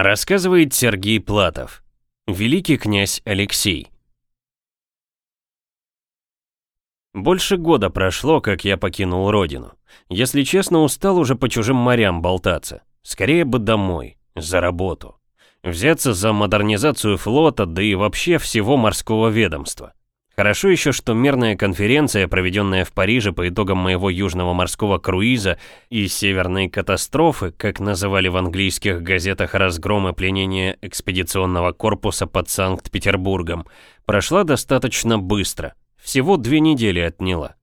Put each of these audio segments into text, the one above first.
Рассказывает Сергей Платов. Великий князь Алексей. Больше года прошло, как я покинул родину. Если честно, устал уже по чужим морям болтаться. Скорее бы домой, за работу. Взяться за модернизацию флота, да и вообще всего морского ведомства. Хорошо еще, что мирная конференция, проведенная в Париже по итогам моего южного морского круиза и северной катастрофы, как называли в английских газетах разгром и пленение экспедиционного корпуса под Санкт-Петербургом, прошла достаточно быстро. Всего две недели отняла.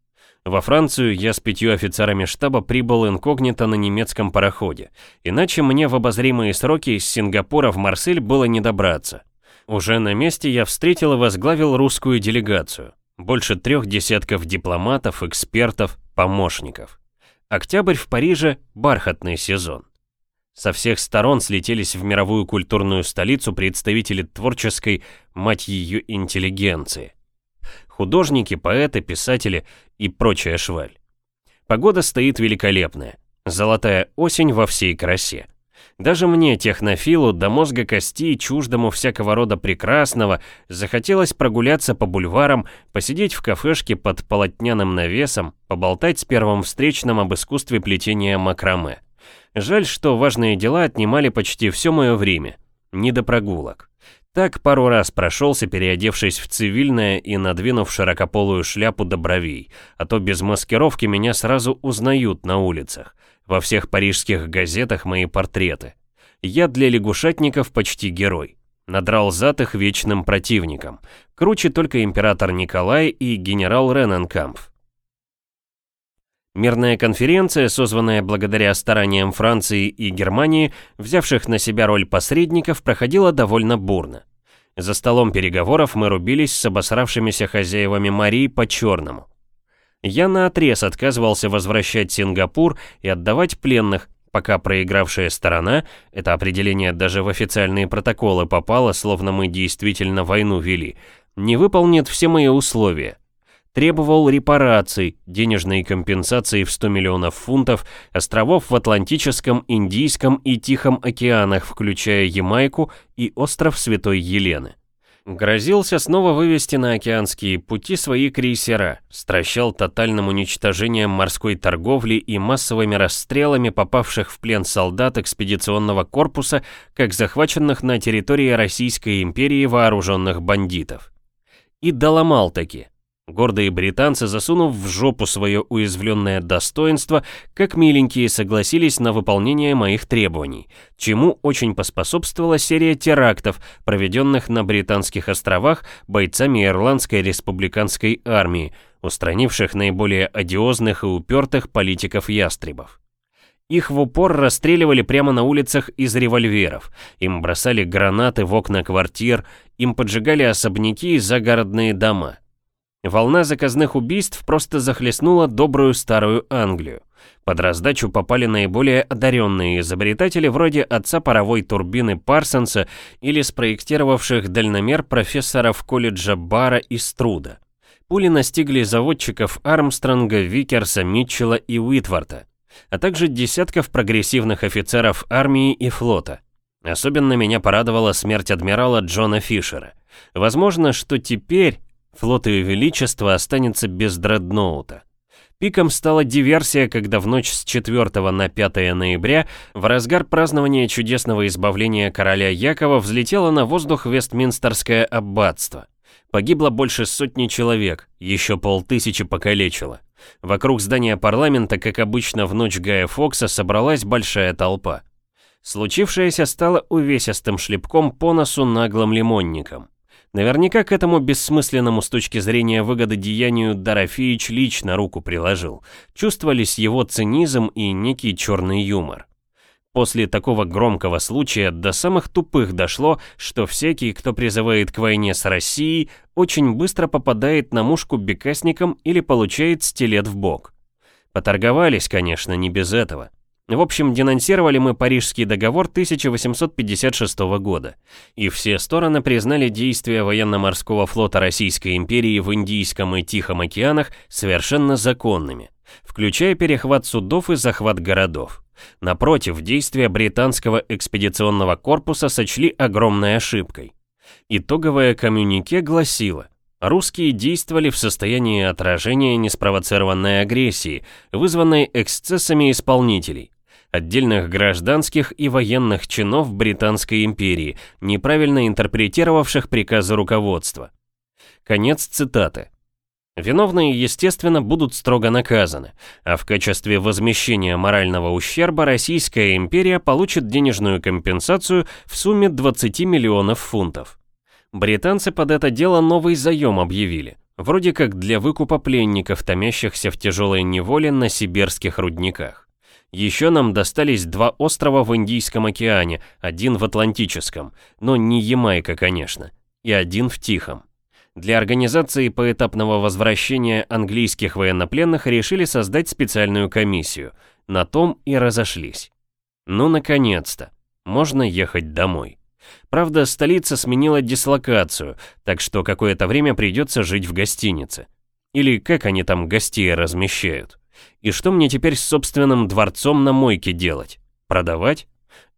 Во Францию я с пятью офицерами штаба прибыл инкогнито на немецком пароходе, иначе мне в обозримые сроки из Сингапура в Марсель было не добраться. Уже на месте я встретил и возглавил русскую делегацию. Больше трех десятков дипломатов, экспертов, помощников. Октябрь в Париже – бархатный сезон. Со всех сторон слетелись в мировую культурную столицу представители творческой, мать ее, интеллигенции. Художники, поэты, писатели и прочая шваль. Погода стоит великолепная. Золотая осень во всей красе. Даже мне, технофилу, до мозга костей, чуждому всякого рода прекрасного, захотелось прогуляться по бульварам, посидеть в кафешке под полотняным навесом, поболтать с первым встречным об искусстве плетения макраме. Жаль, что важные дела отнимали почти все мое время. Не до прогулок. Так пару раз прошелся, переодевшись в цивильное и надвинув широкополую шляпу до бровей, а то без маскировки меня сразу узнают на улицах. Во всех парижских газетах мои портреты. Я для лягушатников почти герой. Надрал зад их вечным противникам. Круче только император Николай и генерал Рененкампф. Мирная конференция, созванная благодаря стараниям Франции и Германии, взявших на себя роль посредников, проходила довольно бурно. За столом переговоров мы рубились с обосравшимися хозяевами Марии по-черному. Я наотрез отказывался возвращать Сингапур и отдавать пленных, пока проигравшая сторона, это определение даже в официальные протоколы попало, словно мы действительно войну вели, не выполнит все мои условия. Требовал репараций, денежной компенсации в 100 миллионов фунтов, островов в Атлантическом, Индийском и Тихом океанах, включая Ямайку и остров Святой Елены. Грозился снова вывести на океанские пути свои крейсера, стращал тотальным уничтожением морской торговли и массовыми расстрелами попавших в плен солдат экспедиционного корпуса, как захваченных на территории Российской империи вооруженных бандитов. И доломал таки – Гордые британцы, засунув в жопу свое уязвленное достоинство, как миленькие согласились на выполнение моих требований, чему очень поспособствовала серия терактов, проведенных на Британских островах бойцами Ирландской республиканской армии, устранивших наиболее одиозных и упертых политиков-ястребов. Их в упор расстреливали прямо на улицах из револьверов, им бросали гранаты в окна квартир, им поджигали особняки и загородные дома – Волна заказных убийств просто захлестнула добрую старую Англию. Под раздачу попали наиболее одаренные изобретатели вроде отца паровой турбины Парсонса или спроектировавших дальномер профессоров колледжа Бара и Струда. Пули настигли заводчиков Армстронга, Викерса, Митчелла и Уитворта, а также десятков прогрессивных офицеров армии и флота. Особенно меня порадовала смерть адмирала Джона Фишера. Возможно, что теперь Флот Ее Величества останется без дредноута. Пиком стала диверсия, когда в ночь с 4 на 5 ноября, в разгар празднования чудесного избавления короля Якова, взлетело на воздух Вестминстерское аббатство. Погибло больше сотни человек, еще полтысячи покалечило. Вокруг здания парламента, как обычно в ночь Гая Фокса, собралась большая толпа. Случившееся стало увесистым шлепком по носу наглым лимонником. Наверняка к этому бессмысленному с точки зрения выгоды деянию Дорофеич лично руку приложил. Чувствовались его цинизм и некий черный юмор. После такого громкого случая до самых тупых дошло, что всякий, кто призывает к войне с Россией, очень быстро попадает на мушку бекасником или получает стилет в бок. Поторговались, конечно, не без этого. В общем, денонсировали мы Парижский договор 1856 года, и все стороны признали действия военно-морского флота Российской империи в Индийском и Тихом океанах совершенно законными, включая перехват судов и захват городов. Напротив, действия британского экспедиционного корпуса сочли огромной ошибкой. Итоговое коммюнике гласило, русские действовали в состоянии отражения неспровоцированной агрессии, вызванной эксцессами исполнителей, отдельных гражданских и военных чинов Британской империи, неправильно интерпретировавших приказы руководства. Конец цитаты. Виновные, естественно, будут строго наказаны, а в качестве возмещения морального ущерба Российская империя получит денежную компенсацию в сумме 20 миллионов фунтов. Британцы под это дело новый заем объявили, вроде как для выкупа пленников, томящихся в тяжелой неволе на сибирских рудниках. Еще нам достались два острова в Индийском океане, один в Атлантическом, но не Ямайка, конечно, и один в Тихом. Для организации поэтапного возвращения английских военнопленных решили создать специальную комиссию. На том и разошлись. Ну, наконец-то. Можно ехать домой. Правда, столица сменила дислокацию, так что какое-то время придется жить в гостинице. Или как они там гостей размещают. И что мне теперь с собственным дворцом на мойке делать? Продавать?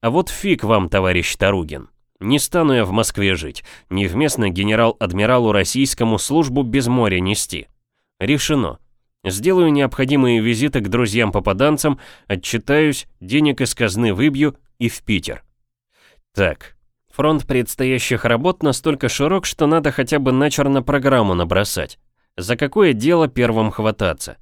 А вот фиг вам, товарищ Таругин. Не стану я в Москве жить, невместно генерал-адмиралу российскому службу без моря нести. Решено. Сделаю необходимые визиты к друзьям-попаданцам, отчитаюсь, денег из казны выбью и в Питер. Так, фронт предстоящих работ настолько широк, что надо хотя бы начерно программу набросать. За какое дело первым хвататься?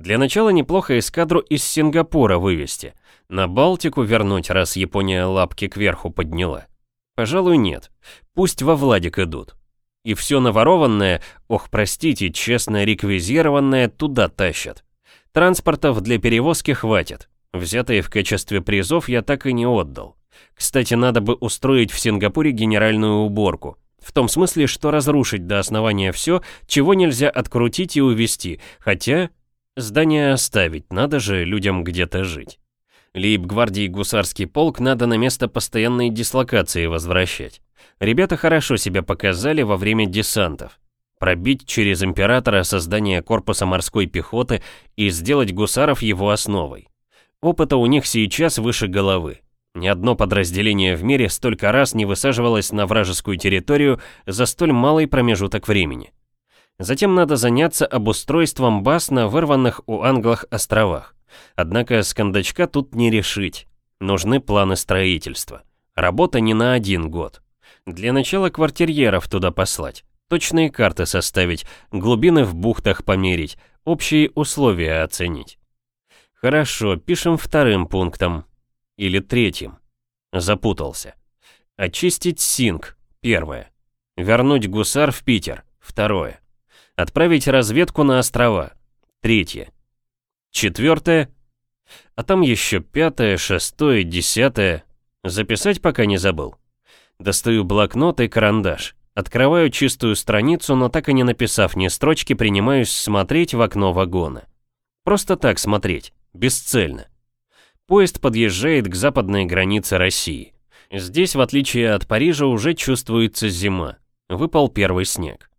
Для начала неплохо эскадру из Сингапура вывести. На Балтику вернуть, раз Япония лапки кверху подняла. Пожалуй, нет. Пусть во Владик идут. И все наворованное, ох, простите, честно реквизированное, туда тащат. Транспортов для перевозки хватит. Взятые в качестве призов я так и не отдал. Кстати, надо бы устроить в Сингапуре генеральную уборку. В том смысле, что разрушить до основания все, чего нельзя открутить и увезти. Хотя, здание оставить, надо же людям где-то жить. Лейб-гвардии гусарский полк надо на место постоянной дислокации возвращать. Ребята хорошо себя показали во время десантов. Пробить через императора создание корпуса морской пехоты и сделать гусаров его основой. Опыта у них сейчас выше головы. Ни одно подразделение в мире столько раз не высаживалось на вражескую территорию за столь малый промежуток времени. Затем надо заняться обустройством баз на вырванных у англах островах. Однако с кондачка тут не решить. Нужны планы строительства. Работа не на один год. Для начала квартирьеров туда послать, точные карты составить, глубины в бухтах померить, общие условия оценить. Хорошо, пишем вторым пунктом. Или третьим. Запутался. Очистить Синг. Первое. Вернуть гусар в Питер. Второе. Отправить разведку на острова. Третье. Четвертое. А там еще пятое, шестое, десятое. Записать пока не забыл. Достаю блокнот и карандаш. Открываю чистую страницу, но так и не написав ни строчки, принимаюсь смотреть в окно вагона. Просто так смотреть, бесцельно. Поезд подъезжает к западной границе России. Здесь, в отличие от Парижа, уже чувствуется зима. Выпал первый снег.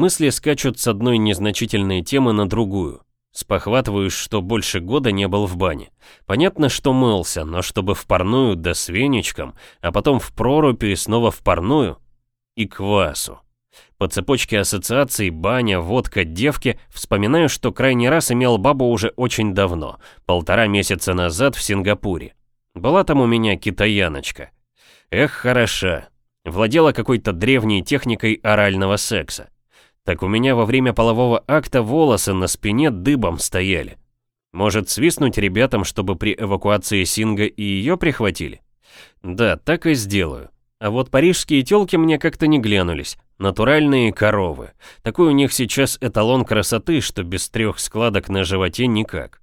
Мысли скачут с одной незначительной темы на другую. Спохватываюсь, что больше года не был в бане. Понятно, что мылся, но чтобы в парную да с веничком, а потом в прорубь и снова в парную и квасу. По цепочке ассоциаций баня, водка, девки вспоминаю, что крайний раз имел бабу уже очень давно, полтора месяца назад в Сингапуре. Была там у меня китаяночка. Эх, хороша. Владела какой-то древней техникой орального секса так у меня во время полового акта волосы на спине дыбом стояли. Может свистнуть ребятам, чтобы при эвакуации Синга и ее прихватили? Да, так и сделаю. А вот парижские тёлки мне как-то не глянулись. Натуральные коровы. Такой у них сейчас эталон красоты, что без трех складок на животе никак.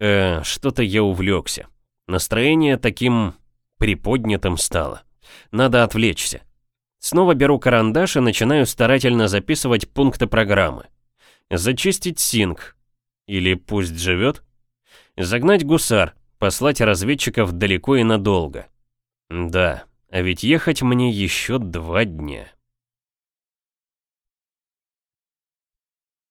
Э, что-то я увлекся. Настроение таким приподнятым стало. Надо отвлечься. Снова беру карандаш и начинаю старательно записывать пункты программы. Зачистить синк. Или пусть живет. Загнать гусар, послать разведчиков далеко и надолго. Да, а ведь ехать мне еще два дня.